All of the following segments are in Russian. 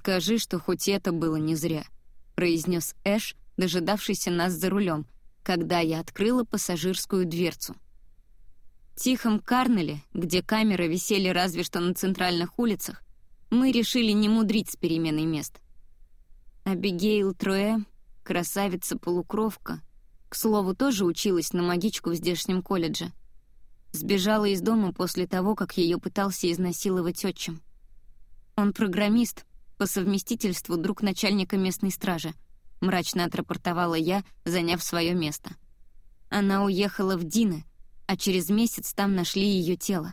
«Скажи, что хоть это было не зря», — произнес Эш, дожидавшийся нас за рулем, когда я открыла пассажирскую дверцу. В тихом Карнеле, где камеры висели разве что на центральных улицах, мы решили не мудрить с переменой мест. Абигейл Троэ, красавица-полукровка, к слову, тоже училась на магичку в здешнем колледже. Сбежала из дома после того, как ее пытался изнасиловать отчим. Он программист, по совместительству друг начальника местной стражи, мрачно отрапортовала я, заняв свое место. Она уехала в Дины, а через месяц там нашли ее тело.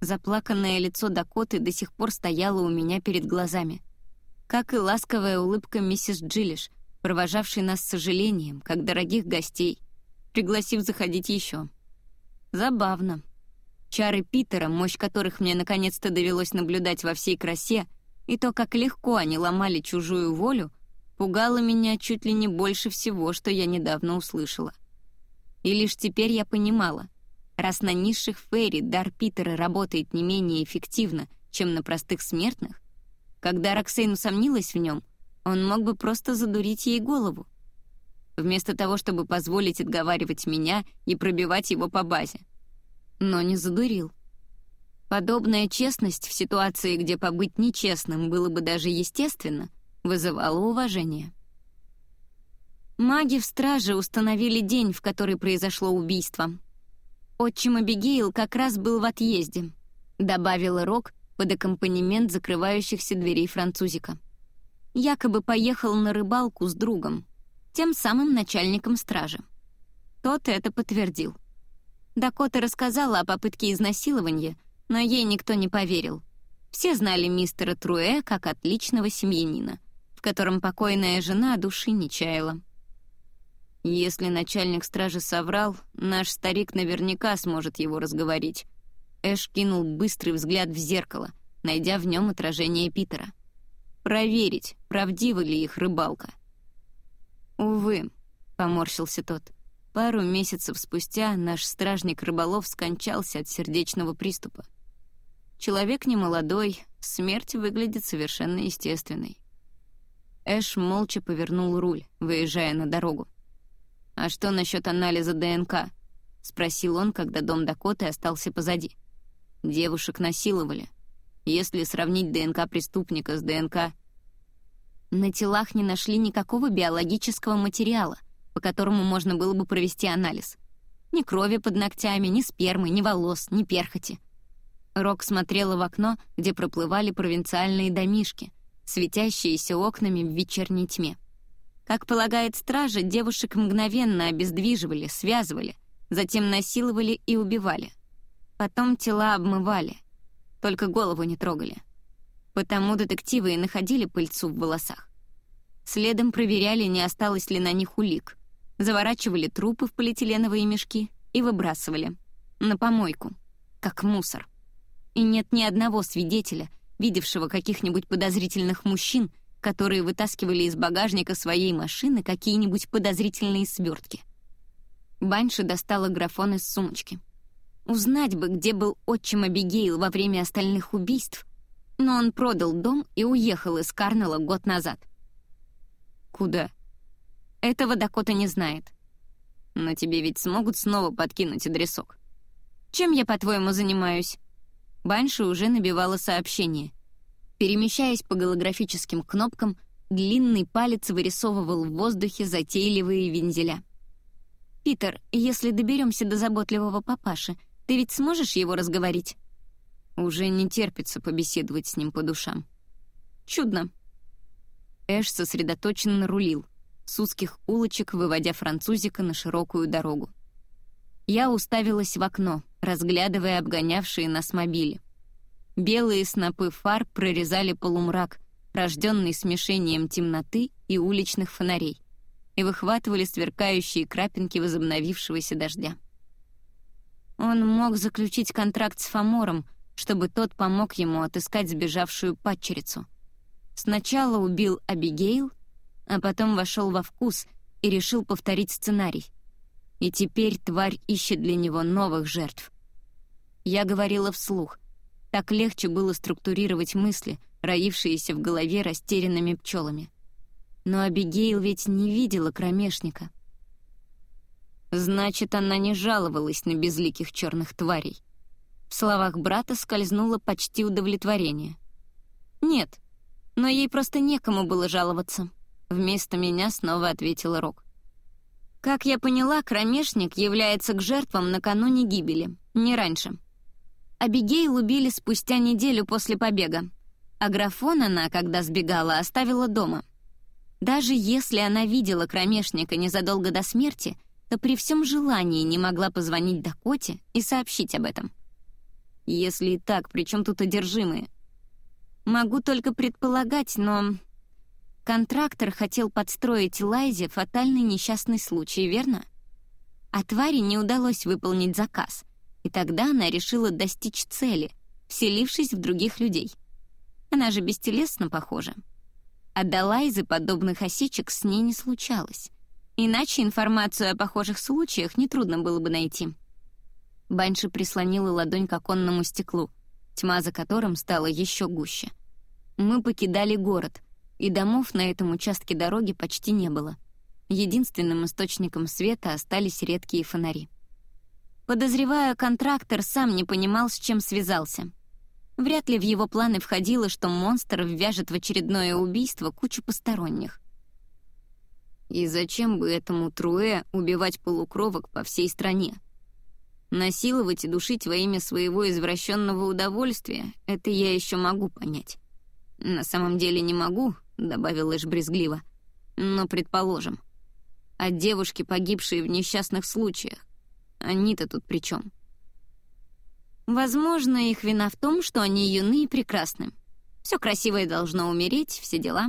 Заплаканное лицо Дакоты до сих пор стояло у меня перед глазами. Как и ласковая улыбка миссис Джилиш, провожавшей нас с сожалением, как дорогих гостей, пригласив заходить еще. Забавно. Чары Питера, мощь которых мне наконец-то довелось наблюдать во всей красе, и то, как легко они ломали чужую волю, пугало меня чуть ли не больше всего, что я недавно услышала. И лишь теперь я понимала, раз на низших фейри дар Питера работает не менее эффективно, чем на простых смертных, когда Роксейн усомнилась в нем, он мог бы просто задурить ей голову. Вместо того, чтобы позволить отговаривать меня и пробивать его по базе. Но не задурил. Подобная честность в ситуации, где побыть нечестным было бы даже естественно, вызывала уважение. Маги в страже установили день, в который произошло убийство. Отчим Абигейл как раз был в отъезде, добавила Рок под аккомпанемент закрывающихся дверей французика. Якобы поехал на рыбалку с другом, тем самым начальником стражи. Тот это подтвердил. Дакота рассказала о попытке изнасилования — но ей никто не поверил. Все знали мистера Труэ как отличного семьянина, в котором покойная жена души не чаяла. Если начальник стражи соврал, наш старик наверняка сможет его разговорить. Эш кинул быстрый взгляд в зеркало, найдя в нем отражение Питера. Проверить, правдива ли их рыбалка. «Увы», — поморщился тот, — пару месяцев спустя наш стражник-рыболов скончался от сердечного приступа. Человек не молодой, смерть выглядит совершенно естественной. Эш молча повернул руль, выезжая на дорогу. «А что насчет анализа ДНК?» — спросил он, когда дом Дакоты остался позади. «Девушек насиловали. Если сравнить ДНК преступника с ДНК...» На телах не нашли никакого биологического материала, по которому можно было бы провести анализ. Ни крови под ногтями, ни спермы, ни волос, ни перхоти — Рок смотрела в окно, где проплывали провинциальные домишки, светящиеся окнами в вечерней тьме. Как полагает стража, девушек мгновенно обездвиживали, связывали, затем насиловали и убивали. Потом тела обмывали, только голову не трогали. Потому детективы и находили пыльцу в волосах. Следом проверяли, не осталось ли на них улик, заворачивали трупы в полиэтиленовые мешки и выбрасывали. На помойку, как мусор и нет ни одного свидетеля, видевшего каких-нибудь подозрительных мужчин, которые вытаскивали из багажника своей машины какие-нибудь подозрительные свертки. Банши достала графон из сумочки. Узнать бы, где был отчим Абигейл во время остальных убийств, но он продал дом и уехал из Карнелла год назад. Куда? Этого Дакота не знает. Но тебе ведь смогут снова подкинуть адресок. Чем я, по-твоему, занимаюсь? Банши уже набивала сообщение. Перемещаясь по голографическим кнопкам, длинный палец вырисовывал в воздухе затейливые вензеля. «Питер, если доберемся до заботливого папаши, ты ведь сможешь его разговорить?» Уже не терпится побеседовать с ним по душам. «Чудно». Эш сосредоточенно рулил, с узких улочек выводя французика на широкую дорогу. Я уставилась в окно, разглядывая обгонявшие нас мобили. Белые снопы фар прорезали полумрак, рожденный смешением темноты и уличных фонарей, и выхватывали сверкающие крапинки возобновившегося дождя. Он мог заключить контракт с Фомором, чтобы тот помог ему отыскать сбежавшую падчерицу. Сначала убил Абигейл, а потом вошел во вкус и решил повторить сценарий — и теперь тварь ищет для него новых жертв. Я говорила вслух. Так легче было структурировать мысли, роившиеся в голове растерянными пчелами. Но Абигейл ведь не видела кромешника. Значит, она не жаловалась на безликих черных тварей. В словах брата скользнуло почти удовлетворение. «Нет, но ей просто некому было жаловаться», — вместо меня снова ответила Рок. «Как я поняла, кромешник является к жертвам накануне гибели, не раньше. Абигейл убили спустя неделю после побега, а графон она, когда сбегала, оставила дома. Даже если она видела кромешника незадолго до смерти, то при всем желании не могла позвонить Дакоте и сообщить об этом. Если и так, при чем тут одержимые? Могу только предполагать, но... Контрактор хотел подстроить Лайзе фатальный несчастный случай, верно? А твари не удалось выполнить заказ, и тогда она решила достичь цели, вселившись в других людей. Она же бестелесно похожа. А до Лайзы подобных осечек с ней не случалось. Иначе информацию о похожих случаях нетрудно было бы найти. Банши прислонила ладонь к оконному стеклу, тьма за которым стала еще гуще. Мы покидали город, и домов на этом участке дороги почти не было. Единственным источником света остались редкие фонари. Подозреваю, контрактор сам не понимал, с чем связался. Вряд ли в его планы входило, что монстр ввяжет в очередное убийство кучу посторонних. И зачем бы этому Труэ убивать полукровок по всей стране? Насиловать и душить во имя своего извращенного удовольствия — это я еще могу понять. На самом деле не могу, — добавил Эш брезгливо. Но предположим. А девушки, погибшие в несчастных случаях, они-то тут при чем? Возможно, их вина в том, что они юны и прекрасны. Все красивое должно умереть, все дела.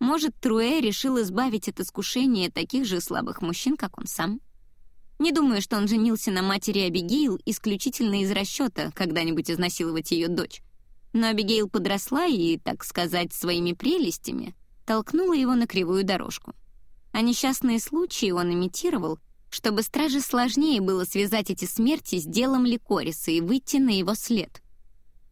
Может, Труэ решил избавить от искушения таких же слабых мужчин, как он сам. Не думаю, что он женился на матери Абигейл исключительно из расчета когда-нибудь изнасиловать ее дочь. Но Абигейл подросла и, так сказать, своими прелестями толкнула его на кривую дорожку. А несчастные случаи он имитировал — чтобы страже сложнее было связать эти смерти с делом Ликориса и выйти на его след.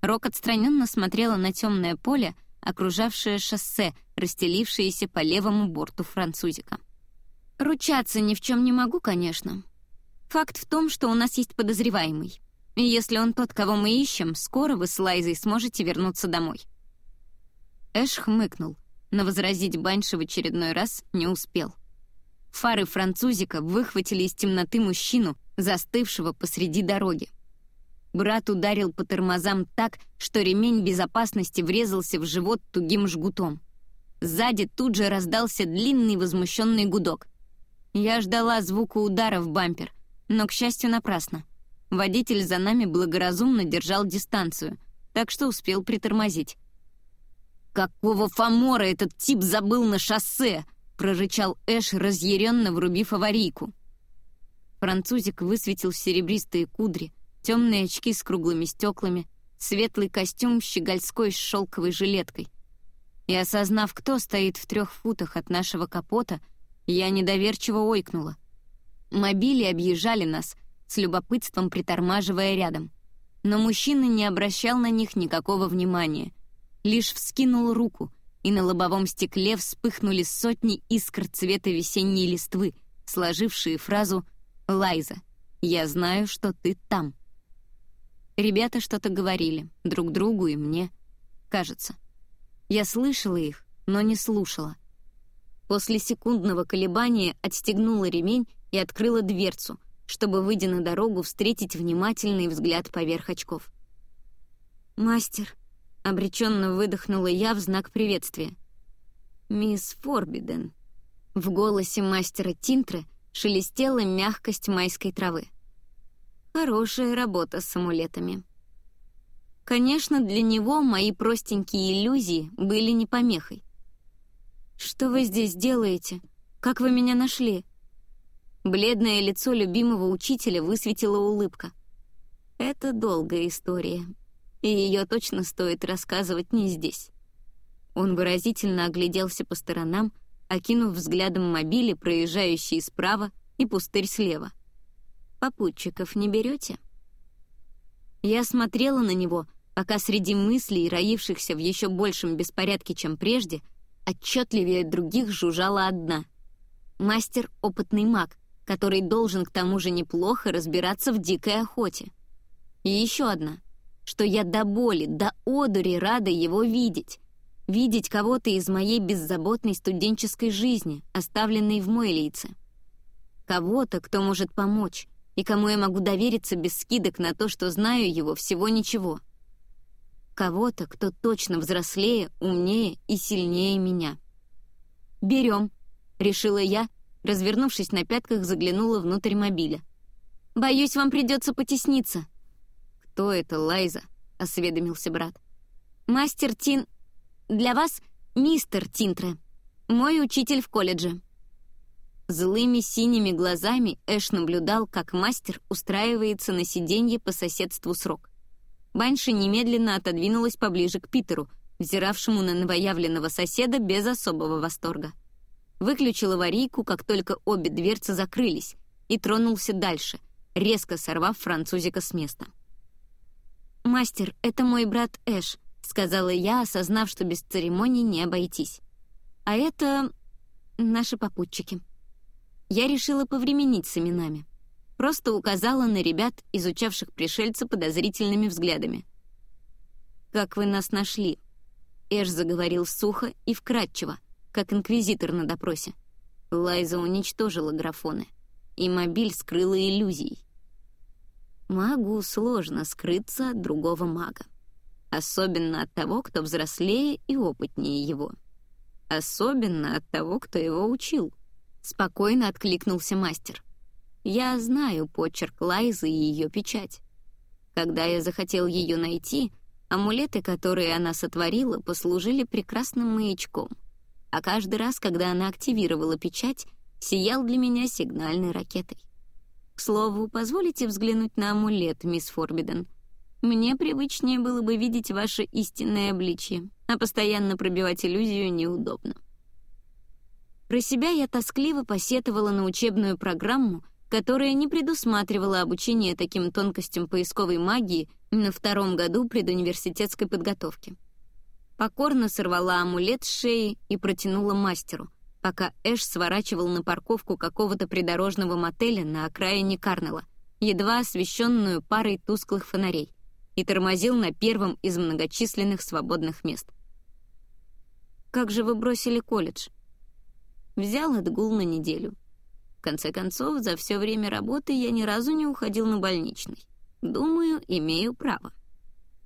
Рок отстраненно смотрела на темное поле, окружавшее шоссе, расстелившееся по левому борту французика. «Ручаться ни в чем не могу, конечно. Факт в том, что у нас есть подозреваемый. Если он тот, кого мы ищем, скоро вы с Лайзой сможете вернуться домой». Эш хмыкнул, но возразить Банши в очередной раз не успел. Фары французика выхватили из темноты мужчину, застывшего посреди дороги. Брат ударил по тормозам так, что ремень безопасности врезался в живот тугим жгутом. Сзади тут же раздался длинный возмущенный гудок. Я ждала звука удара в бампер, но, к счастью, напрасно. Водитель за нами благоразумно держал дистанцию, так что успел притормозить. «Какого фамора этот тип забыл на шоссе?» прорычал Эш, разъяренно врубив аварийку. Французик высветил серебристые кудри, темные очки с круглыми стеклами, светлый костюм щегольской с шелковой жилеткой. И осознав, кто стоит в трех футах от нашего капота, я недоверчиво ойкнула. Мобили объезжали нас, с любопытством притормаживая рядом. Но мужчина не обращал на них никакого внимания, лишь вскинул руку — и на лобовом стекле вспыхнули сотни искр цвета весенней листвы, сложившие фразу «Лайза, я знаю, что ты там». Ребята что-то говорили, друг другу и мне, кажется. Я слышала их, но не слушала. После секундного колебания отстегнула ремень и открыла дверцу, чтобы, выйдя на дорогу, встретить внимательный взгляд поверх очков. «Мастер», Обреченно выдохнула я в знак приветствия. «Мисс Форбиден». В голосе мастера Тинтры шелестела мягкость майской травы. Хорошая работа с амулетами. Конечно, для него мои простенькие иллюзии были не помехой. «Что вы здесь делаете? Как вы меня нашли?» Бледное лицо любимого учителя высветила улыбка. «Это долгая история, и ее точно стоит рассказывать не здесь. Он выразительно огляделся по сторонам, окинув взглядом мобили, проезжающие справа, и пустырь слева. «Попутчиков не берете?» Я смотрела на него, пока среди мыслей, роившихся в еще большем беспорядке, чем прежде, отчетливее других жужжала одна. Мастер — опытный маг, который должен к тому же неплохо разбираться в дикой охоте. И еще одна, что я до боли, до одури рада его видеть. Видеть кого-то из моей беззаботной студенческой жизни, оставленной в Мойлице. Кого-то, кто может помочь, и кому я могу довериться без скидок на то, что знаю его всего ничего. Кого-то, кто точно взрослее, умнее и сильнее меня. «Берем», — решила я, развернувшись на пятках, заглянула внутрь мобиля. «Боюсь, вам придется потесниться». «Кто это, Лайза?» — осведомился брат. «Мастер Тин... Для вас мистер Тинтре. Мой учитель в колледже». Злыми синими глазами Эш наблюдал, как мастер устраивается на сиденье по соседству с Рок. Банши немедленно отодвинулась поближе к Питеру, взиравшему на новоявленного соседа без особого восторга. Выключил аварийку, как только обе дверцы закрылись, и тронулся дальше, резко сорвав французика с места. «Мастер, это мой брат Эш», — сказала я, осознав, что без церемоний не обойтись. «А это... наши попутчики». Я решила повременить с именами. Просто указала на ребят, изучавших пришельца подозрительными взглядами. «Как вы нас нашли?» Эш заговорил сухо и вкратчиво, как инквизитор на допросе. Лайза уничтожила графоны, и мобиль скрыла иллюзий. Магу сложно скрыться от другого мага. Особенно от того, кто взрослее и опытнее его. Особенно от того, кто его учил. Спокойно откликнулся мастер. Я знаю почерк Лайзы и ее печать. Когда я захотел ее найти, амулеты, которые она сотворила, послужили прекрасным маячком — а каждый раз, когда она активировала печать, сиял для меня сигнальной ракетой. К слову, позволите взглянуть на амулет, мисс Форбиден. Мне привычнее было бы видеть ваше истинное обличье, а постоянно пробивать иллюзию неудобно. Про себя я тоскливо посетовала на учебную программу, которая не предусматривала обучение таким тонкостям поисковой магии на втором году предуниверситетской подготовки покорно сорвала амулет с шеи и протянула мастеру, пока Эш сворачивал на парковку какого-то придорожного мотеля на окраине Карнелла, едва освещенную парой тусклых фонарей, и тормозил на первом из многочисленных свободных мест. «Как же вы бросили колледж?» Взял отгул на неделю. В конце концов, за все время работы я ни разу не уходил на больничный. Думаю, имею право.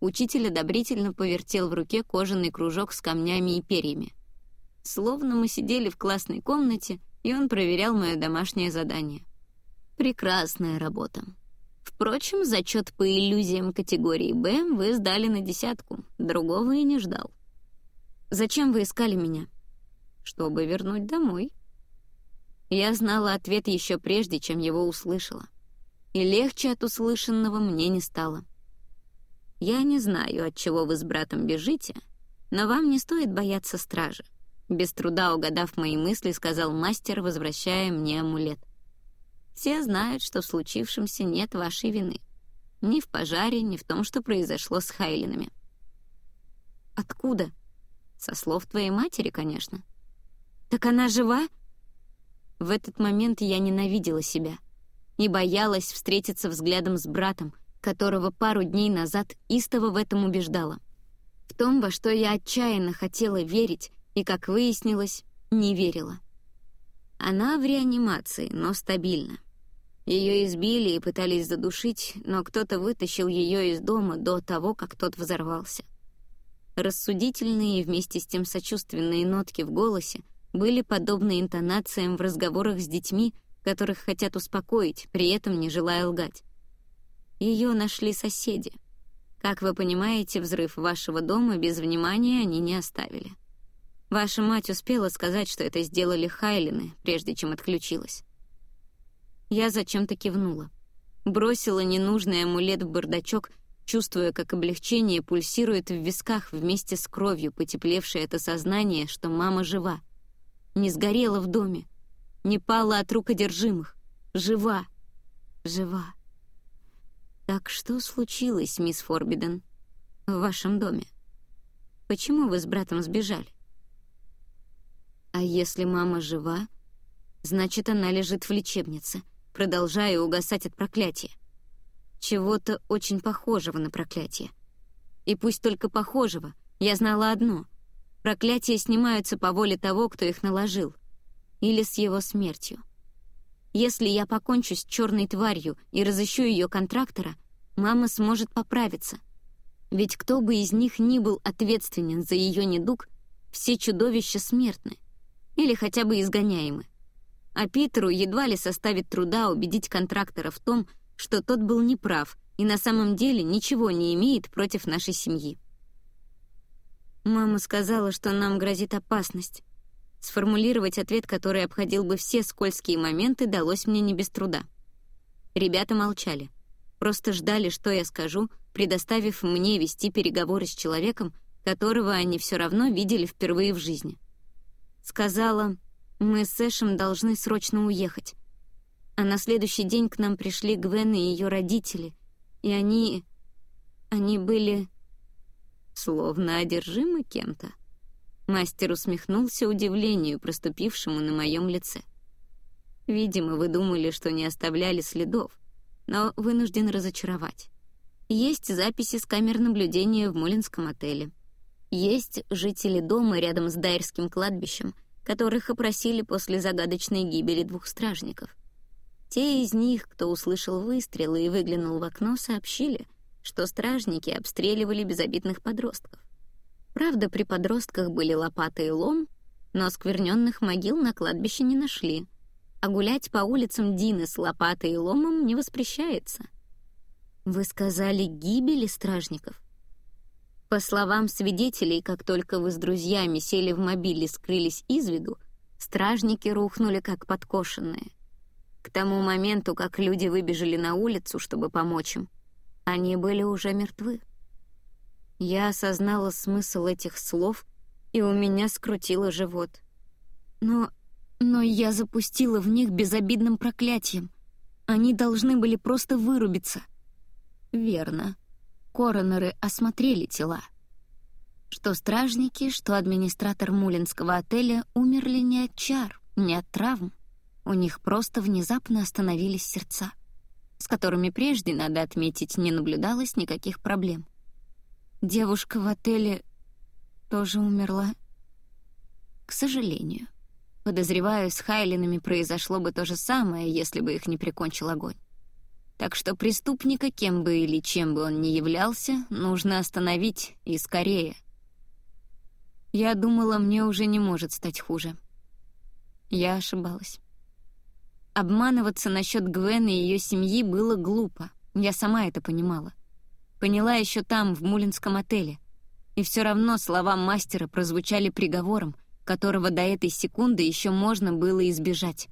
Учитель одобрительно повертел в руке кожаный кружок с камнями и перьями. Словно мы сидели в классной комнате, и он проверял мое домашнее задание. Прекрасная работа. Впрочем, зачет по иллюзиям категории «Б» вы сдали на десятку, другого и не ждал. «Зачем вы искали меня?» «Чтобы вернуть домой». Я знала ответ еще прежде, чем его услышала. И легче от услышанного мне не стало. «Я не знаю, от чего вы с братом бежите, но вам не стоит бояться стражи», без труда угадав мои мысли, сказал мастер, возвращая мне амулет. «Все знают, что в случившемся нет вашей вины. Ни в пожаре, ни в том, что произошло с Хайлинами». «Откуда?» «Со слов твоей матери, конечно». «Так она жива?» В этот момент я ненавидела себя и боялась встретиться взглядом с братом, которого пару дней назад истово в этом убеждала. В том, во что я отчаянно хотела верить и, как выяснилось, не верила. Она в реанимации, но стабильна. Ее избили и пытались задушить, но кто-то вытащил ее из дома до того, как тот взорвался. Рассудительные и вместе с тем сочувственные нотки в голосе были подобны интонациям в разговорах с детьми, которых хотят успокоить, при этом не желая лгать. Ее нашли соседи. Как вы понимаете, взрыв вашего дома без внимания они не оставили. Ваша мать успела сказать, что это сделали Хайлины, прежде чем отключилась. Я зачем-то кивнула. Бросила ненужный амулет в бардачок, чувствуя, как облегчение пульсирует в висках вместе с кровью, потеплевшее это сознание, что мама жива. Не сгорела в доме, не пала от рук одержимых. Жива, жива. «Так что случилось, мисс Форбиден?» в вашем доме. Почему вы с братом сбежали? А если мама жива, значит, она лежит в лечебнице, продолжая угасать от проклятия. Чего-то очень похожего на проклятие. И пусть только похожего, я знала одно — проклятия снимаются по воле того, кто их наложил, или с его смертью. Если я покончу с черной тварью и разыщу ее контрактора, мама сможет поправиться. Ведь кто бы из них ни был ответственен за ее недуг, все чудовища смертны или хотя бы изгоняемы. А Питеру едва ли составит труда убедить контрактора в том, что тот был неправ и на самом деле ничего не имеет против нашей семьи. Мама сказала, что нам грозит опасность. Сформулировать ответ, который обходил бы все скользкие моменты, далось мне не без труда. Ребята молчали. Просто ждали, что я скажу, предоставив мне вести переговоры с человеком, которого они все равно видели впервые в жизни. Сказала, мы с Эшем должны срочно уехать. А на следующий день к нам пришли Гвен и ее родители, и они... они были... словно одержимы кем-то. Мастер усмехнулся удивлению, проступившему на моем лице. Видимо, вы думали, что не оставляли следов, но вынужден разочаровать. Есть записи с камер наблюдения в Мулинском отеле — есть жители дома рядом с Дайрским кладбищем, которых опросили после загадочной гибели двух стражников. Те из них, кто услышал выстрелы и выглянул в окно, сообщили, что стражники обстреливали безобидных подростков. Правда, при подростках были лопаты и лом, но скверненных могил на кладбище не нашли, а гулять по улицам Дины с лопатой и ломом не воспрещается. «Вы сказали гибели стражников?» По словам свидетелей, как только вы с друзьями сели в мобиль и скрылись из виду, стражники рухнули как подкошенные. К тому моменту, как люди выбежали на улицу, чтобы помочь им, они были уже мертвы. Я осознала смысл этих слов, и у меня скрутило живот. Но... но я запустила в них безобидным проклятием. Они должны были просто вырубиться. Верно. Коронеры осмотрели тела. Что стражники, что администратор Мулинского отеля умерли не от чар, не от травм. У них просто внезапно остановились сердца, с которыми прежде, надо отметить, не наблюдалось никаких проблем. Девушка в отеле тоже умерла. К сожалению. Подозреваю, с Хайлинами произошло бы то же самое, если бы их не прикончил огонь. Так что преступника, кем бы или чем бы он ни являлся, нужно остановить и скорее. Я думала, мне уже не может стать хуже. Я ошибалась. Обманываться насчет Гвен и ее семьи было глупо. Я сама это понимала. Поняла еще там, в Мулинском отеле. И все равно слова мастера прозвучали приговором, которого до этой секунды еще можно было избежать.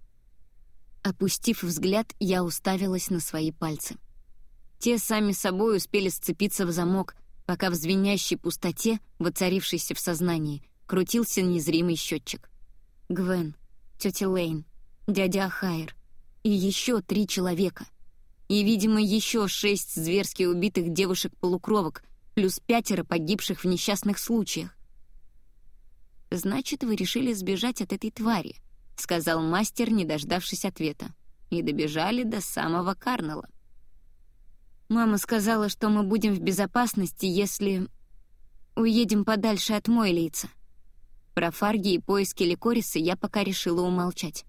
Опустив взгляд, я уставилась на свои пальцы. Те сами собой успели сцепиться в замок, пока в звенящей пустоте, воцарившейся в сознании, крутился незримый счетчик. Гвен, тетя Лейн, дядя Ахайр и еще три человека. И, видимо, еще шесть зверски убитых девушек-полукровок, плюс пятеро погибших в несчастных случаях. «Значит, вы решили сбежать от этой твари», — сказал мастер, не дождавшись ответа, и добежали до самого Карнела. «Мама сказала, что мы будем в безопасности, если уедем подальше от Мойлица. Про фарги и поиски Ликориса я пока решила умолчать.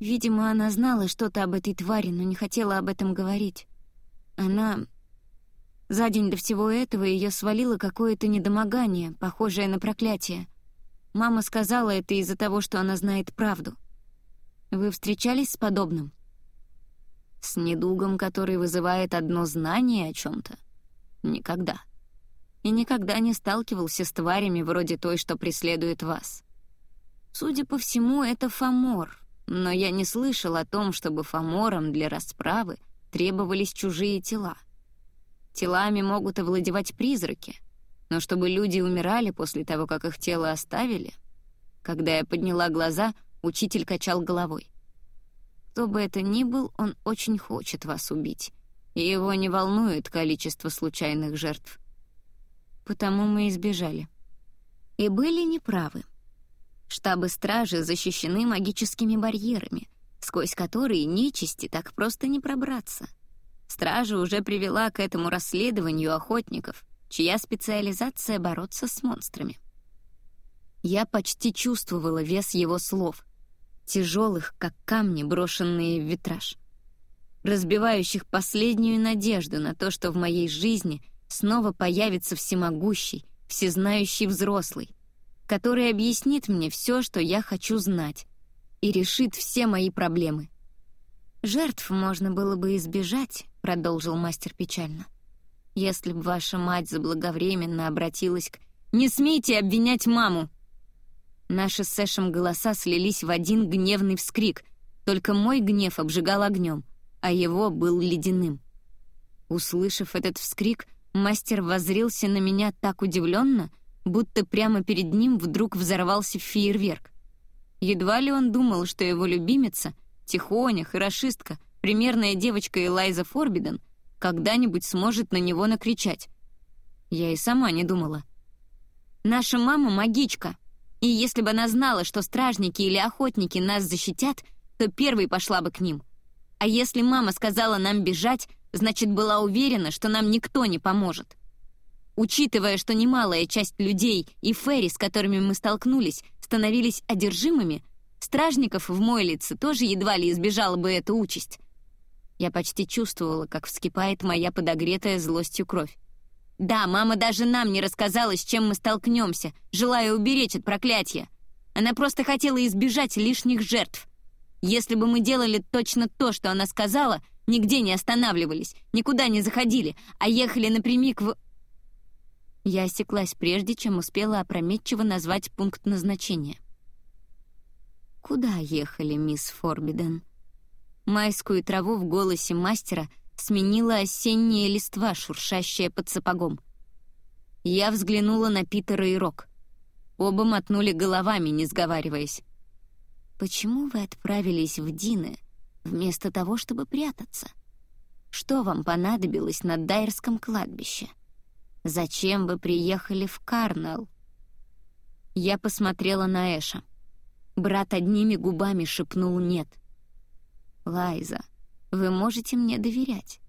Видимо, она знала что-то об этой твари, но не хотела об этом говорить. Она... За день до всего этого ее свалило какое-то недомогание, похожее на проклятие — Мама сказала это из-за того, что она знает правду. Вы встречались с подобным? С недугом, который вызывает одно знание о чем-то? Никогда. И никогда не сталкивался с тварями вроде той, что преследует вас. Судя по всему, это фамор, но я не слышал о том, чтобы фаморам для расправы требовались чужие тела. Телами могут овладевать призраки — но чтобы люди умирали после того, как их тело оставили... Когда я подняла глаза, учитель качал головой. Кто бы это ни был, он очень хочет вас убить, и его не волнует количество случайных жертв. Потому мы избежали. И были неправы. Штабы стражи защищены магическими барьерами, сквозь которые нечисти так просто не пробраться. Стража уже привела к этому расследованию охотников, чья специализация — бороться с монстрами. Я почти чувствовала вес его слов, тяжелых, как камни, брошенные в витраж, разбивающих последнюю надежду на то, что в моей жизни снова появится всемогущий, всезнающий взрослый, который объяснит мне все, что я хочу знать, и решит все мои проблемы. «Жертв можно было бы избежать», — продолжил мастер печально. «Если б ваша мать заблаговременно обратилась к... Не смейте обвинять маму!» Наши с Сэшем голоса слились в один гневный вскрик, только мой гнев обжигал огнем, а его был ледяным. Услышав этот вскрик, мастер воззрился на меня так удивленно, будто прямо перед ним вдруг взорвался фейерверк. Едва ли он думал, что его любимица, тихоня, хорошистка, примерная девочка Элайза Форбиден, когда-нибудь сможет на него накричать. Я и сама не думала. «Наша мама — магичка», и если бы она знала, что стражники или охотники нас защитят, то первой пошла бы к ним. А если мама сказала нам бежать, значит, была уверена, что нам никто не поможет. Учитывая, что немалая часть людей и ферри, с которыми мы столкнулись, становились одержимыми, стражников в Мойлице тоже едва ли избежала бы эта участь. Я почти чувствовала, как вскипает моя подогретая злостью кровь. Да, мама даже нам не рассказала, с чем мы столкнемся, желая уберечь от проклятия. Она просто хотела избежать лишних жертв. Если бы мы делали точно то, что она сказала, нигде не останавливались, никуда не заходили, а ехали напрямик в... Я осеклась прежде, чем успела опрометчиво назвать пункт назначения. «Куда ехали, мисс Форбиден?» Майскую траву в голосе мастера — сменила осенняя листва, шуршащая под сапогом. Я взглянула на Питера и Рок. Оба мотнули головами, не сговариваясь. «Почему вы отправились в Дины, вместо того, чтобы прятаться? Что вам понадобилось на Дайерском кладбище? Зачем вы приехали в Карнелл?» Я посмотрела на Эша. Брат одними губами шепнул «нет». «Лайза, вы можете мне доверять.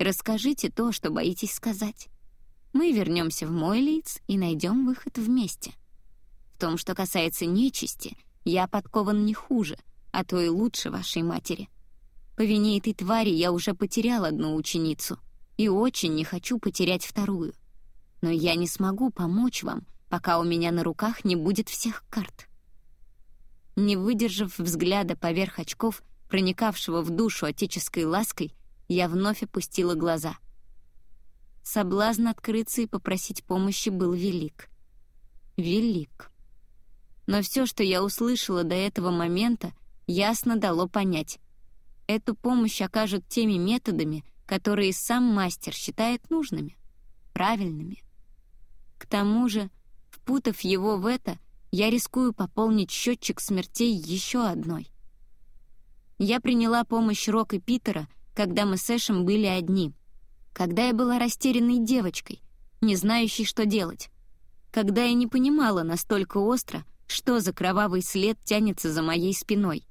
Расскажите то, что боитесь сказать. Мы вернемся в мой лиц и найдем выход вместе. В том, что касается нечисти, я подкован не хуже, а то и лучше вашей матери. По вине этой твари я уже потерял одну ученицу и очень не хочу потерять вторую. Но я не смогу помочь вам, пока у меня на руках не будет всех карт. Не выдержав взгляда поверх очков, проникавшего в душу отеческой лаской, я вновь опустила глаза. Соблазн открыться и попросить помощи был велик. Велик. Но все, что я услышала до этого момента, ясно дало понять. Эту помощь окажут теми методами, которые сам мастер считает нужными, правильными. К тому же, впутав его в это, я рискую пополнить счетчик смертей еще одной — я приняла помощь Рок и Питера, когда мы с Эшем были одни. Когда я была растерянной девочкой, не знающей, что делать. Когда я не понимала настолько остро, что за кровавый след тянется за моей спиной.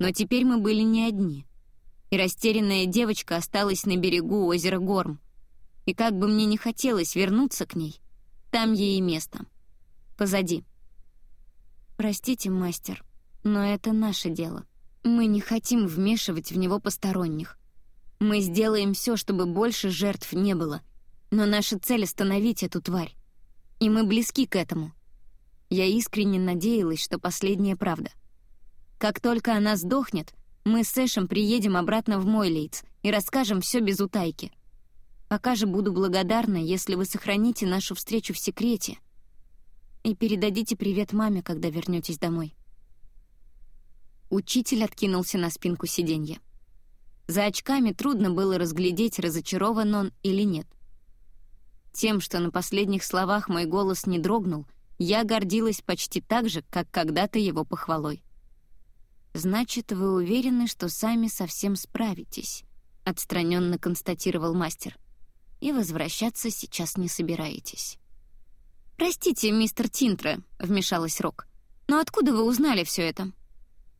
Но теперь мы были не одни. И растерянная девочка осталась на берегу озера Горм. И как бы мне не хотелось вернуться к ней, там ей и место. Позади. «Простите, мастер, но это наше дело», мы не хотим вмешивать в него посторонних. Мы сделаем все, чтобы больше жертв не было. Но наша цель — остановить эту тварь. И мы близки к этому. Я искренне надеялась, что последняя правда. Как только она сдохнет, мы с Эшем приедем обратно в Мойлейц и расскажем все без утайки. Пока же буду благодарна, если вы сохраните нашу встречу в секрете и передадите привет маме, когда вернетесь домой. Учитель откинулся на спинку сиденья. За очками трудно было разглядеть, разочарован он или нет. Тем, что на последних словах мой голос не дрогнул, я гордилась почти так же, как когда-то его похвалой. «Значит, вы уверены, что сами совсем справитесь», — отстраненно констатировал мастер. и возвращаться сейчас не собираетесь». «Простите, мистер Тинтре», — вмешалась Рок, «но откуда вы узнали все это?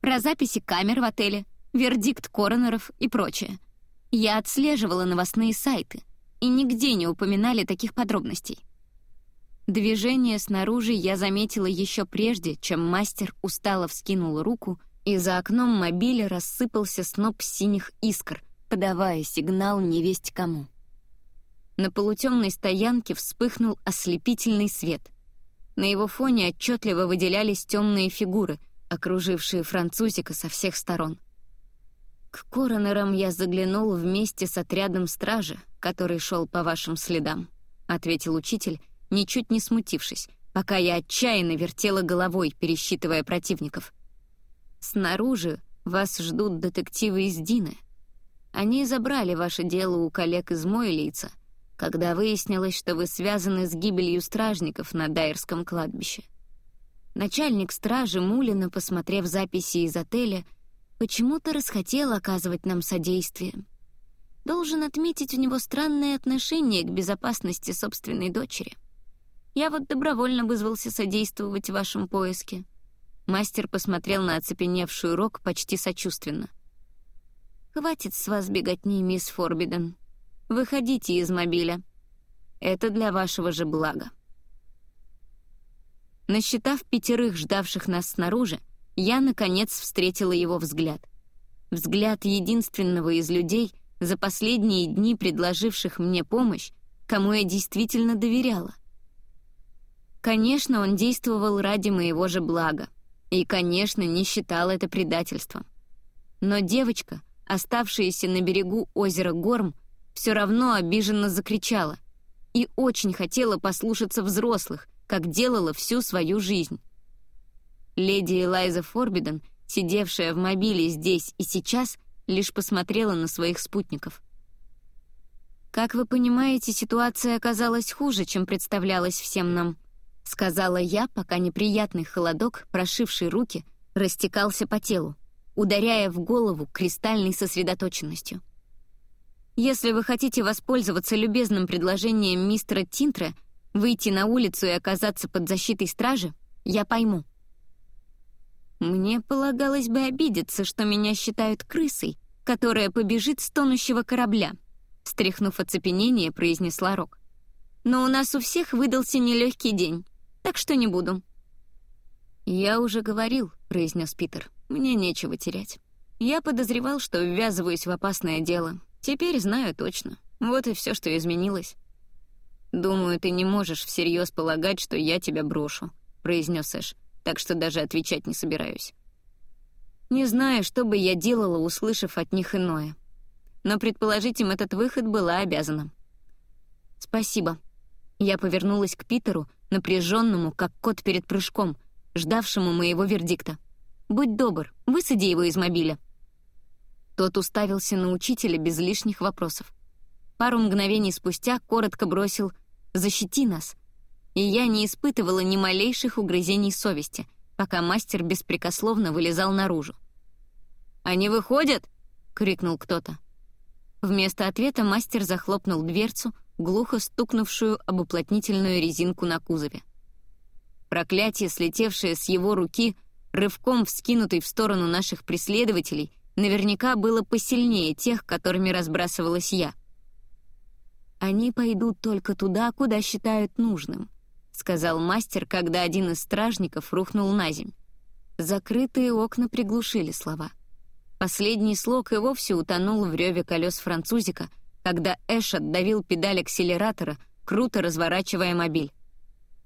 Про записи камер в отеле, вердикт коронеров и прочее. Я отслеживала новостные сайты, и нигде не упоминали таких подробностей. Движение снаружи я заметила еще прежде, чем мастер устало вскинул руку, и за окном мобиля рассыпался сноп синих искр, подавая сигнал невесть кому. На полутемной стоянке вспыхнул ослепительный свет. На его фоне отчетливо выделялись темные фигуры, окружившие французика со всех сторон. К коронерам я заглянул вместе с отрядом стражи, который шел по вашим следам, ответил учитель, ничуть не смутившись, пока я отчаянно вертела головой, пересчитывая противников. Снаружи вас ждут детективы из Дины. Они забрали ваше дело у коллег из Мойлица — когда выяснилось, что вы связаны с гибелью стражников на Дайерском кладбище. Начальник стражи Мулина, посмотрев записи из отеля, почему-то расхотел оказывать нам содействие. Должен отметить у него странное отношение к безопасности собственной дочери. Я вот добровольно вызвался содействовать в вашем поиске. Мастер посмотрел на оцепеневшую Рок почти сочувственно. «Хватит с вас беготни, мисс Форбиден. Выходите из мобиля. Это для вашего же блага. Насчитав пятерых ждавших нас снаружи, я, наконец, встретила его взгляд. Взгляд единственного из людей, за последние дни предложивших мне помощь, кому я действительно доверяла. Конечно, он действовал ради моего же блага, и, конечно, не считал это предательством. Но девочка, оставшаяся на берегу озера Горм, все равно обиженно закричала и очень хотела послушаться взрослых, как делала всю свою жизнь. Леди Элайза Форбиден, сидевшая в мобиле здесь и сейчас, лишь посмотрела на своих спутников. «Как вы понимаете, ситуация оказалась хуже, чем представлялась всем нам», сказала я, пока неприятный холодок, прошивший руки, растекался по телу, ударяя в голову кристальной сосредоточенностью. Если вы хотите воспользоваться любезным предложением мистера Тинтра выйти на улицу и оказаться под защитой стражи, я пойму. Мне полагалось бы обидеться, что меня считают крысой, которая побежит с тонущего корабля, стряхнув оцепенение, произнесла Рок. Но у нас у всех выдался нелегкий день, так что не буду. «Я уже говорил», — произнес Питер, — «мне нечего терять. Я подозревал, что ввязываюсь в опасное дело, Теперь знаю точно. Вот и все, что изменилось. «Думаю, ты не можешь всерьез полагать, что я тебя брошу», — произнес Эш, так что даже отвечать не собираюсь. Не знаю, что бы я делала, услышав от них иное. Но предположить им этот выход была обязана. «Спасибо». Я повернулась к Питеру, напряженному, как кот перед прыжком, ждавшему моего вердикта. «Будь добр, высади его из мобиля». Тот уставился на учителя без лишних вопросов. Пару мгновений спустя коротко бросил «Защити нас!» И я не испытывала ни малейших угрызений совести, пока мастер беспрекословно вылезал наружу. «Они выходят!» — крикнул кто-то. Вместо ответа мастер захлопнул дверцу, глухо стукнувшую об уплотнительную резинку на кузове. Проклятие, слетевшее с его руки, рывком вскинутый в сторону наших преследователей, наверняка было посильнее тех, которыми разбрасывалась я. «Они пойдут только туда, куда считают нужным», — сказал мастер, когда один из стражников рухнул на земь. Закрытые окна приглушили слова. Последний слог и вовсе утонул в реве колес французика, когда Эш отдавил педаль акселератора, круто разворачивая мобиль.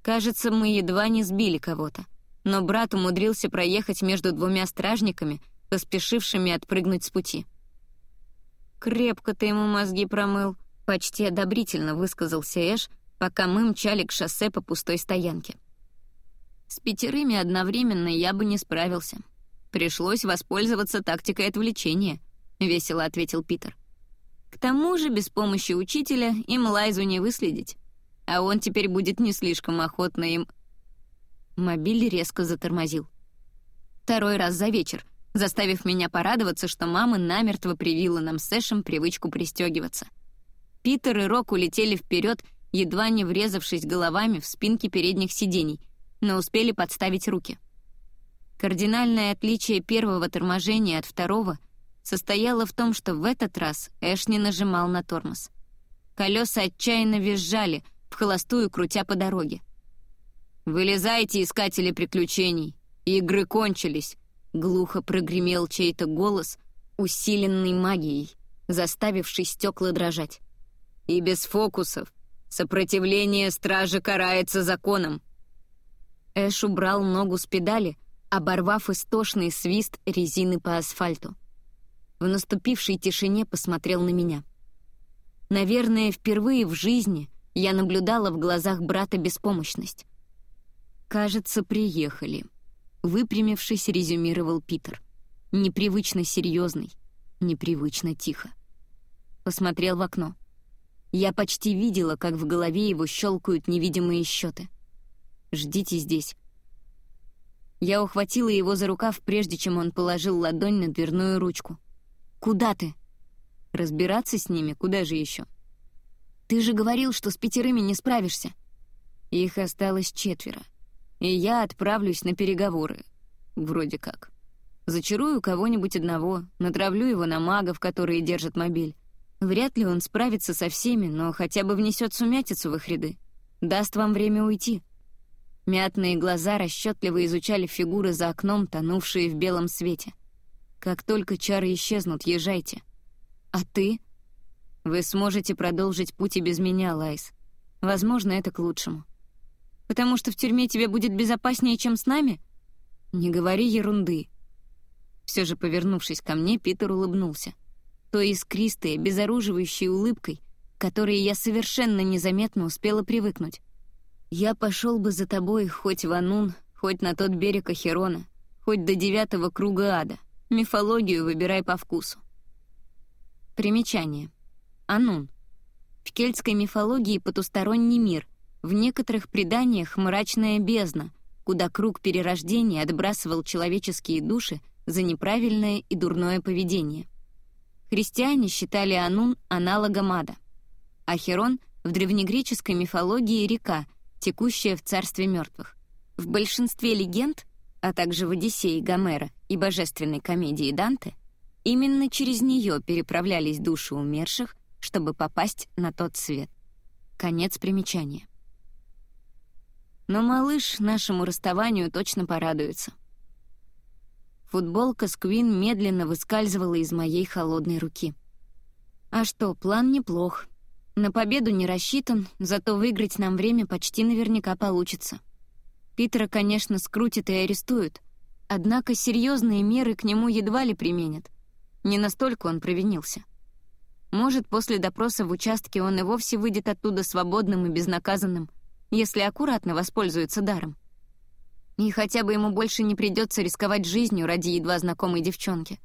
Кажется, мы едва не сбили кого-то, но брат умудрился проехать между двумя стражниками — поспешившими отпрыгнуть с пути. «Крепко ты ему мозги промыл», — почти одобрительно высказался Эш, пока мы мчали к шоссе по пустой стоянке. «С пятерыми одновременно я бы не справился. Пришлось воспользоваться тактикой отвлечения», — весело ответил Питер. «К тому же без помощи учителя им Лайзу не выследить, а он теперь будет не слишком охотно им...» Мобиль резко затормозил. Второй раз за вечер, заставив меня порадоваться, что мама намертво привила нам с Эшем привычку пристегиваться. Питер и Рок улетели вперед, едва не врезавшись головами в спинки передних сидений, но успели подставить руки. Кардинальное отличие первого торможения от второго состояло в том, что в этот раз Эш не нажимал на тормоз. Колеса отчаянно визжали, в холостую крутя по дороге. «Вылезайте, искатели приключений! Игры кончились!» — глухо прогремел чей-то голос, усиленный магией, заставивший стекла дрожать. «И без фокусов. Сопротивление стражи карается законом». Эш убрал ногу с педали, оборвав истошный свист резины по асфальту. В наступившей тишине посмотрел на меня. Наверное, впервые в жизни я наблюдала в глазах брата беспомощность. «Кажется, приехали», — выпрямившись, резюмировал Питер. Непривычно серьезный, непривычно тихо. Посмотрел в окно. Я почти видела, как в голове его щелкают невидимые счеты. «Ждите здесь». Я ухватила его за рукав, прежде чем он положил ладонь на дверную ручку. «Куда ты?» «Разбираться с ними? Куда же еще?» «Ты же говорил, что с пятерыми не справишься». Их осталось четверо и я отправлюсь на переговоры. Вроде как. Зачарую кого-нибудь одного, натравлю его на магов, которые держат мобиль. Вряд ли он справится со всеми, но хотя бы внесет сумятицу в их ряды. Даст вам время уйти. Мятные глаза расчетливо изучали фигуры за окном, тонувшие в белом свете. Как только чары исчезнут, езжайте. А ты? Вы сможете продолжить путь и без меня, Лайс. Возможно, это к лучшему. Потому что в тюрьме тебе будет безопаснее, чем с нами? Не говори ерунды. Все же, повернувшись ко мне, Питер улыбнулся. Той искристой, безоруживающей улыбкой, которой я совершенно незаметно успела привыкнуть. Я пошел бы за тобой хоть в Анун, хоть на тот берег Ахерона, хоть до девятого круга ада. Мифологию выбирай по вкусу. Примечание. Анун. В кельтской мифологии потусторонний мир, в некоторых преданиях мрачная бездна, куда круг перерождения отбрасывал человеческие души за неправильное и дурное поведение. Христиане считали Анун аналогом ада. Ахерон в древнегреческой мифологии река, текущая в царстве мертвых. В большинстве легенд, а также в Одиссее Гомера и божественной комедии Данте, именно через нее переправлялись души умерших, чтобы попасть на тот свет. Конец примечания. Но малыш нашему расставанию точно порадуется. Футболка с Квин медленно выскальзывала из моей холодной руки. А что, план неплох. На победу не рассчитан, зато выиграть нам время почти наверняка получится. Питера, конечно, скрутят и арестуют, однако серьезные меры к нему едва ли применят. Не настолько он провинился. Может, после допроса в участке он и вовсе выйдет оттуда свободным и безнаказанным — если аккуратно воспользуется даром. И хотя бы ему больше не придется рисковать жизнью ради едва знакомой девчонки.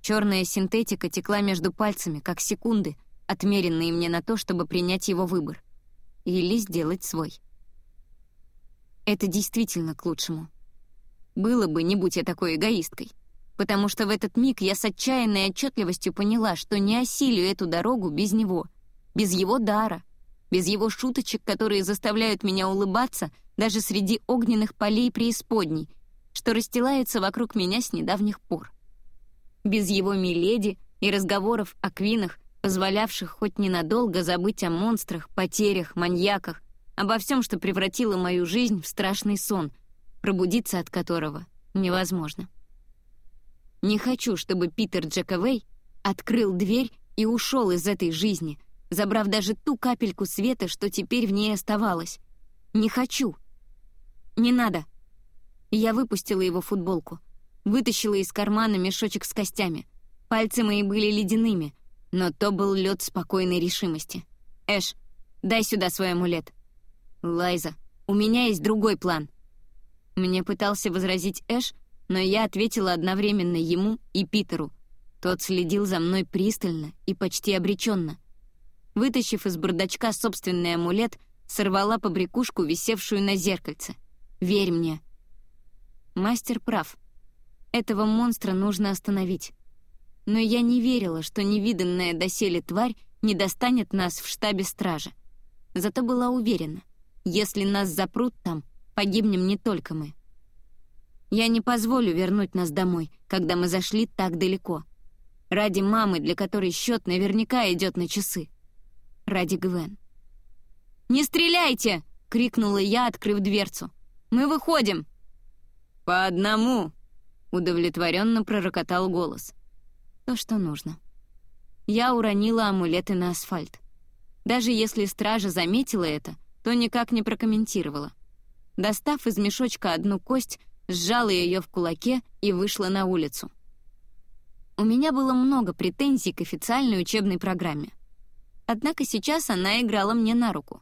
Черная синтетика текла между пальцами, как секунды, отмеренные мне на то, чтобы принять его выбор. Или сделать свой. Это действительно к лучшему. Было бы, не будь я такой эгоисткой. Потому что в этот миг я с отчаянной отчетливостью поняла, что не осилю эту дорогу без него, без его дара — без его шуточек, которые заставляют меня улыбаться даже среди огненных полей преисподней, что расстилается вокруг меня с недавних пор. Без его миледи и разговоров о квинах, позволявших хоть ненадолго забыть о монстрах, потерях, маньяках, обо всем, что превратило мою жизнь в страшный сон, пробудиться от которого невозможно. Не хочу, чтобы Питер Джековей открыл дверь и ушел из этой жизни — забрав даже ту капельку света, что теперь в ней оставалось. «Не хочу!» «Не надо!» Я выпустила его футболку, вытащила из кармана мешочек с костями. Пальцы мои были ледяными, но то был лед спокойной решимости. «Эш, дай сюда свой амулет!» «Лайза, у меня есть другой план!» Мне пытался возразить Эш, но я ответила одновременно ему и Питеру. Тот следил за мной пристально и почти обреченно. Вытащив из бардачка собственный амулет, сорвала побрякушку, висевшую на зеркальце. «Верь мне». Мастер прав. Этого монстра нужно остановить. Но я не верила, что невиданная доселе тварь не достанет нас в штабе стражи. Зато была уверена, если нас запрут там, погибнем не только мы. Я не позволю вернуть нас домой, когда мы зашли так далеко. Ради мамы, для которой счет наверняка идет на часы. Ради Гвен. «Не стреляйте!» — крикнула я, открыв дверцу. «Мы выходим!» «По одному!» — удовлетворенно пророкотал голос. То, что нужно. Я уронила амулеты на асфальт. Даже если стража заметила это, то никак не прокомментировала. Достав из мешочка одну кость, сжала ее в кулаке и вышла на улицу. У меня было много претензий к официальной учебной программе. Однако сейчас она играла мне на руку,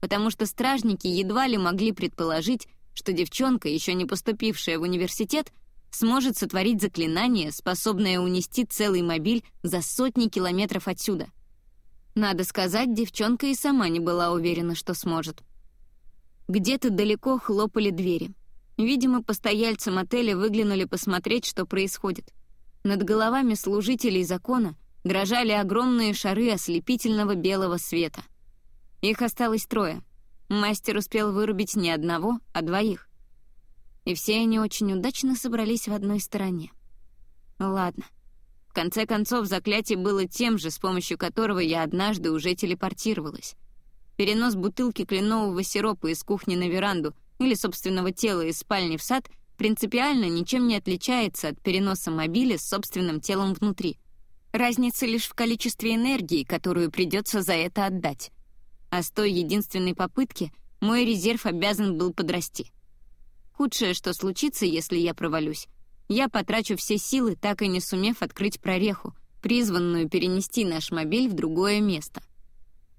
потому что стражники едва ли могли предположить, что девчонка, еще не поступившая в университет, сможет сотворить заклинание, способное унести целый мобиль за сотни километров отсюда. Надо сказать, девчонка и сама не была уверена, что сможет. Где-то далеко хлопали двери — Видимо, постояльцы мотеля выглянули посмотреть, что происходит. Над головами служителей закона дрожали огромные шары ослепительного белого света. Их осталось трое. Мастер успел вырубить не одного, а двоих. И все они очень удачно собрались в одной стороне. Ладно. В конце концов, заклятие было тем же, с помощью которого я однажды уже телепортировалась. Перенос бутылки кленового сиропа из кухни на веранду — или собственного тела из спальни в сад принципиально ничем не отличается от переноса мобиля с собственным телом внутри. Разница лишь в количестве энергии, которую придется за это отдать. А с той единственной попытки мой резерв обязан был подрасти. Худшее, что случится, если я провалюсь, я потрачу все силы, так и не сумев открыть прореху, призванную перенести наш мобиль в другое место.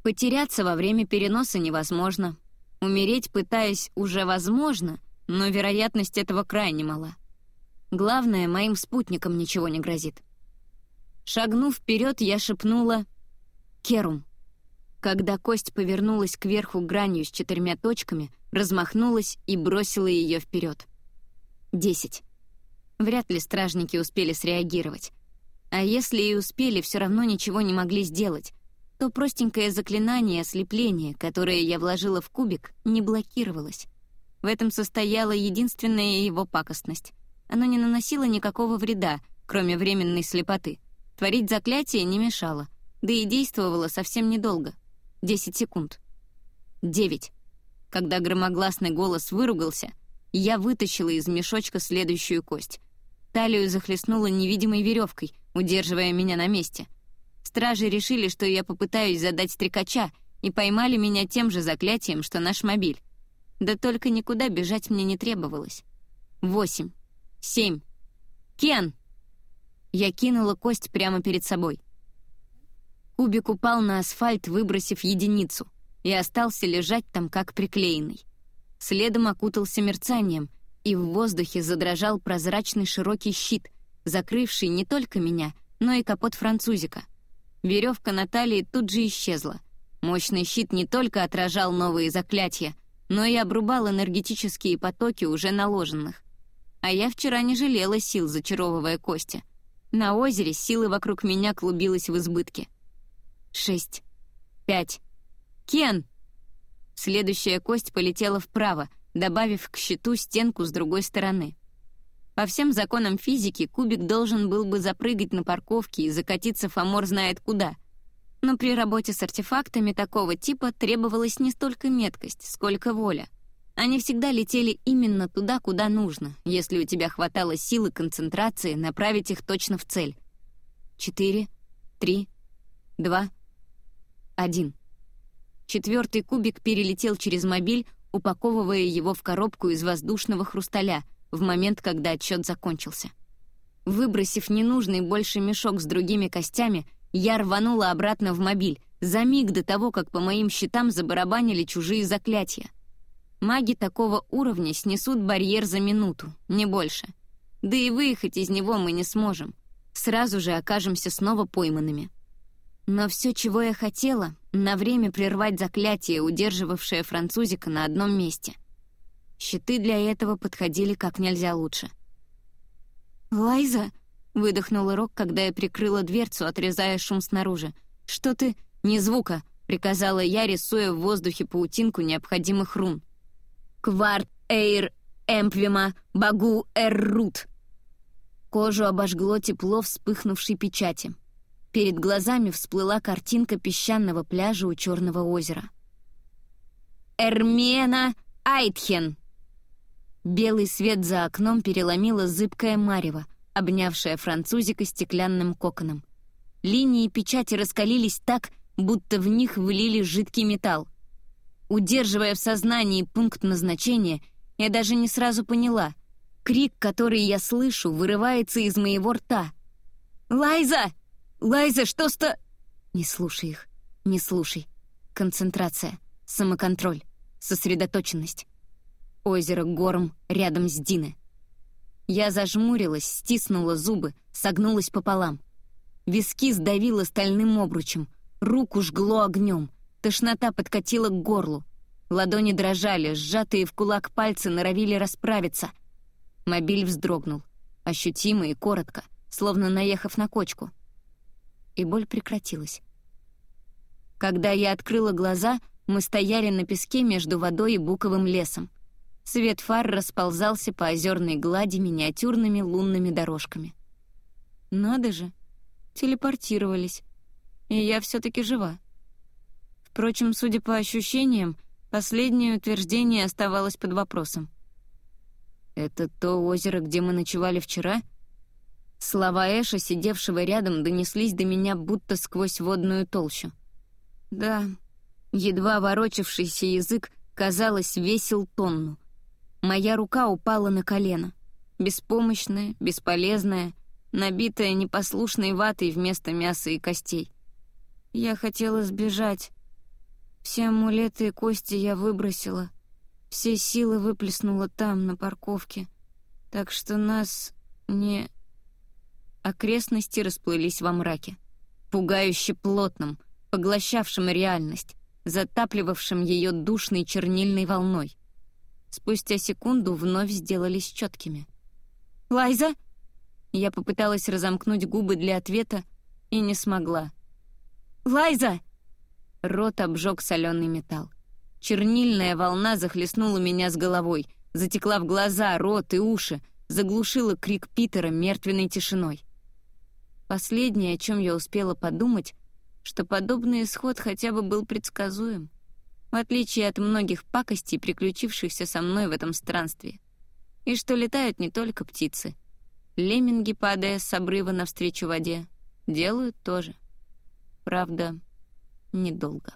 Потеряться во время переноса невозможно, Умереть, пытаясь, уже возможно, но вероятность этого крайне мала. Главное, моим спутникам ничего не грозит. Шагнув вперед, я шепнула «Керум». Когда кость повернулась кверху гранью с четырьмя точками, размахнулась и бросила ее вперед. Десять. Вряд ли стражники успели среагировать. А если и успели, все равно ничего не могли сделать, то простенькое заклинание ослепления, которое я вложила в кубик, не блокировалось. В этом состояла единственная его пакостность. Оно не наносило никакого вреда, кроме временной слепоты. Творить заклятие не мешало, да и действовало совсем недолго. Десять секунд. Девять. Когда громогласный голос выругался, я вытащила из мешочка следующую кость. Талию захлестнула невидимой веревкой, удерживая меня на месте — Стражи решили, что я попытаюсь задать стрекача, и поймали меня тем же заклятием, что наш мобиль. Да только никуда бежать мне не требовалось. Восемь. Семь. «Кен!» Я кинула кость прямо перед собой. Кубик упал на асфальт, выбросив единицу, и остался лежать там, как приклеенный. Следом окутался мерцанием, и в воздухе задрожал прозрачный широкий щит, закрывший не только меня, но и капот французика — Веревка на талии тут же исчезла. Мощный щит не только отражал новые заклятия, но и обрубал энергетические потоки уже наложенных. А я вчера не жалела сил, зачаровывая кости. На озере силы вокруг меня клубилась в избытке. Шесть. Пять. «Кен!» Следующая кость полетела вправо, добавив к щиту стенку с другой стороны. По всем законам физики кубик должен был бы запрыгать на парковке и закатиться Фомор знает куда. Но при работе с артефактами такого типа требовалась не столько меткость, сколько воля. Они всегда летели именно туда, куда нужно, если у тебя хватало силы концентрации направить их точно в цель. Четыре, три, два, один. Четвертый кубик перелетел через мобиль, упаковывая его в коробку из воздушного хрусталя — в момент, когда отчет закончился. Выбросив ненужный больше мешок с другими костями, я рванула обратно в мобиль, за миг до того, как по моим щитам забарабанили чужие заклятия. Маги такого уровня снесут барьер за минуту, не больше. Да и выехать из него мы не сможем. Сразу же окажемся снова пойманными. Но все, чего я хотела, на время прервать заклятие, удерживавшее французика на одном месте — Щиты для этого подходили как нельзя лучше. «Лайза!» — выдохнула Рок, когда я прикрыла дверцу, отрезая шум снаружи. «Что ты...» «Ни звука!» — приказала я, рисуя в воздухе паутинку необходимых рун. «Кварт эйр эмпвима багу эррут!» Кожу обожгло тепло вспыхнувшей печати. Перед глазами всплыла картинка песчаного пляжа у Черного озера. «Эрмена Айтхен!» Белый свет за окном переломила зыбкая марево, обнявшая французика стеклянным коконом. Линии печати раскалились так, будто в них влили жидкий металл. Удерживая в сознании пункт назначения, я даже не сразу поняла. Крик, который я слышу, вырывается из моего рта. «Лайза! Лайза, что сто...» Не слушай их, не слушай. Концентрация, самоконтроль, сосредоточенность. Озеро Горм рядом с Диной. Я зажмурилась, стиснула зубы, согнулась пополам. Виски сдавило стальным обручем, руку жгло огнем, тошнота подкатила к горлу. Ладони дрожали, сжатые в кулак пальцы норовили расправиться. Мобиль вздрогнул, ощутимо и коротко, словно наехав на кочку. И боль прекратилась. Когда я открыла глаза, мы стояли на песке между водой и буковым лесом. Свет фар расползался по озерной глади миниатюрными лунными дорожками. Надо же, телепортировались, и я все таки жива. Впрочем, судя по ощущениям, последнее утверждение оставалось под вопросом. «Это то озеро, где мы ночевали вчера?» Слова Эша, сидевшего рядом, донеслись до меня будто сквозь водную толщу. «Да». Едва ворочавшийся язык, казалось, весил тонну — Моя рука упала на колено. Беспомощная, бесполезная, набитая непослушной ватой вместо мяса и костей. Я хотела сбежать. Все амулеты и кости я выбросила. Все силы выплеснула там, на парковке. Так что нас не... Окрестности расплылись во мраке. Пугающе плотным, поглощавшим реальность, затапливавшим ее душной чернильной волной спустя секунду вновь сделались четкими. «Лайза?» Я попыталась разомкнуть губы для ответа и не смогла. «Лайза!» Рот обжег соленый металл. Чернильная волна захлестнула меня с головой, затекла в глаза, рот и уши, заглушила крик Питера мертвенной тишиной. Последнее, о чем я успела подумать, что подобный исход хотя бы был предсказуем в отличие от многих пакостей, приключившихся со мной в этом странстве. И что летают не только птицы. Лемминги, падая с обрыва навстречу воде, делают тоже. Правда, недолго.